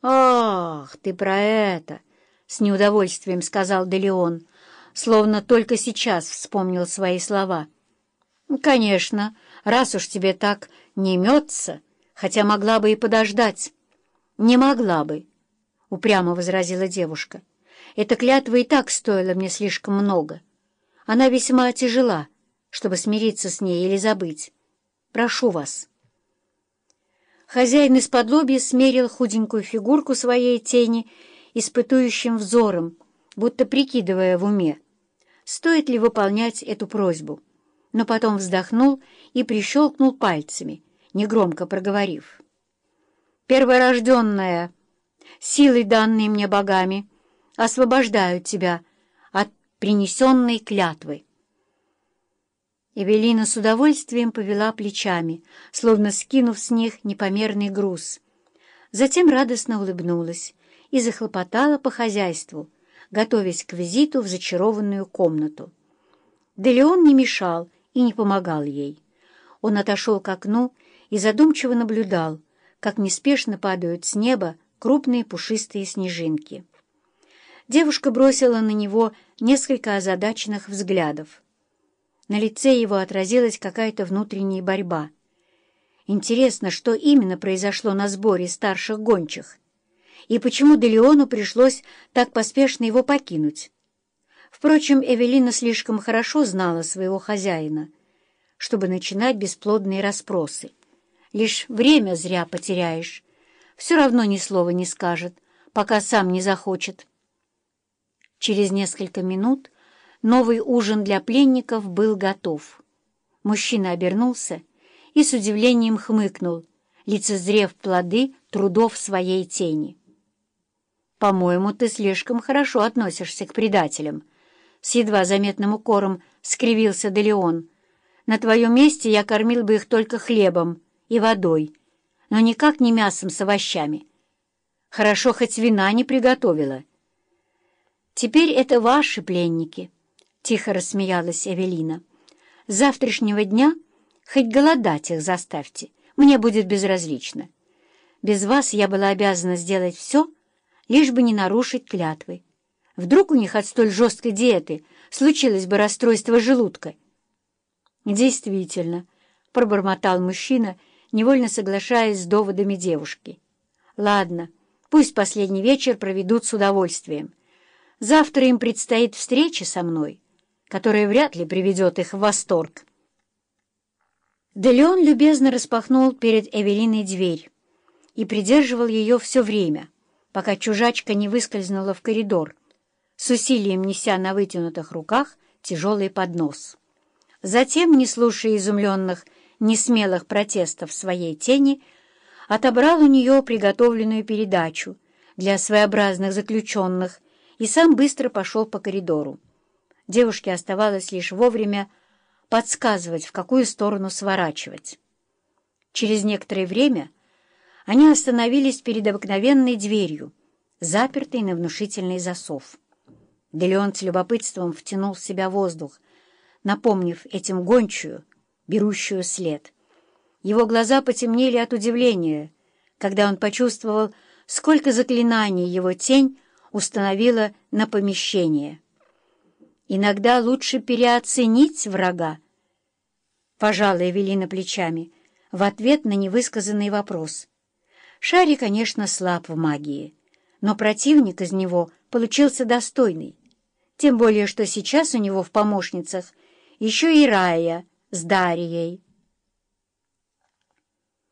«Ах, ты про это!» — с неудовольствием сказал Делеон, словно только сейчас вспомнил свои слова. «Конечно, раз уж тебе так не имется, хотя могла бы и подождать». «Не могла бы», — упрямо возразила девушка. «Эта клятва и так стоила мне слишком много. Она весьма тяжела, чтобы смириться с ней или забыть. Прошу вас». Хозяин из-под лобья смерил худенькую фигурку своей тени испытующим взором, будто прикидывая в уме, стоит ли выполнять эту просьбу, но потом вздохнул и прищелкнул пальцами, негромко проговорив. «Перворожденная, силой, данной мне богами, освобождаю тебя от принесенной клятвы». Эвелина с удовольствием повела плечами, словно скинув с них непомерный груз. Затем радостно улыбнулась и захлопотала по хозяйству, готовясь к визиту в зачарованную комнату. Да Леон не мешал и не помогал ей. Он отошел к окну и задумчиво наблюдал, как неспешно падают с неба крупные пушистые снежинки. Девушка бросила на него несколько озадаченных взглядов. На лице его отразилась какая-то внутренняя борьба. Интересно, что именно произошло на сборе старших гончих, и почему Делеону пришлось так поспешно его покинуть. Впрочем, Эвелина слишком хорошо знала своего хозяина, чтобы начинать бесплодные расспросы. Лишь время зря потеряешь. Все равно ни слова не скажет, пока сам не захочет. Через несколько минут Новый ужин для пленников был готов. Мужчина обернулся и с удивлением хмыкнул, лицезрев плоды трудов своей тени. «По-моему, ты слишком хорошо относишься к предателям», — с едва заметным укором скривился Делеон. «На твоем месте я кормил бы их только хлебом и водой, но никак не мясом с овощами. Хорошо, хоть вина не приготовила. Теперь это ваши пленники». — тихо рассмеялась Эвелина. «С завтрашнего дня хоть голодать их заставьте, мне будет безразлично. Без вас я была обязана сделать все, лишь бы не нарушить клятвы. Вдруг у них от столь жесткой диеты случилось бы расстройство желудка?» «Действительно», — пробормотал мужчина, невольно соглашаясь с доводами девушки. «Ладно, пусть последний вечер проведут с удовольствием. Завтра им предстоит встреча со мной» которое вряд ли приведет их в восторг. Делеон любезно распахнул перед Эвелиной дверь и придерживал ее все время, пока чужачка не выскользнула в коридор, с усилием неся на вытянутых руках тяжелый поднос. Затем, не слушая изумленных, несмелых протестов своей тени, отобрал у нее приготовленную передачу для своеобразных заключенных и сам быстро пошел по коридору. Девушке оставалось лишь вовремя подсказывать, в какую сторону сворачивать. Через некоторое время они остановились перед обыкновенной дверью, запертой на внушительный засов. Делеон с любопытством втянул в себя воздух, напомнив этим гончую, берущую след. Его глаза потемнели от удивления, когда он почувствовал, сколько заклинаний его тень установила на помещение. Иногда лучше переоценить врага. Пожала Эвелина плечами в ответ на невысказанный вопрос. Шари, конечно, слаб в магии, но противник из него получился достойный. Тем более, что сейчас у него в помощницах еще и Рая с Дарьей.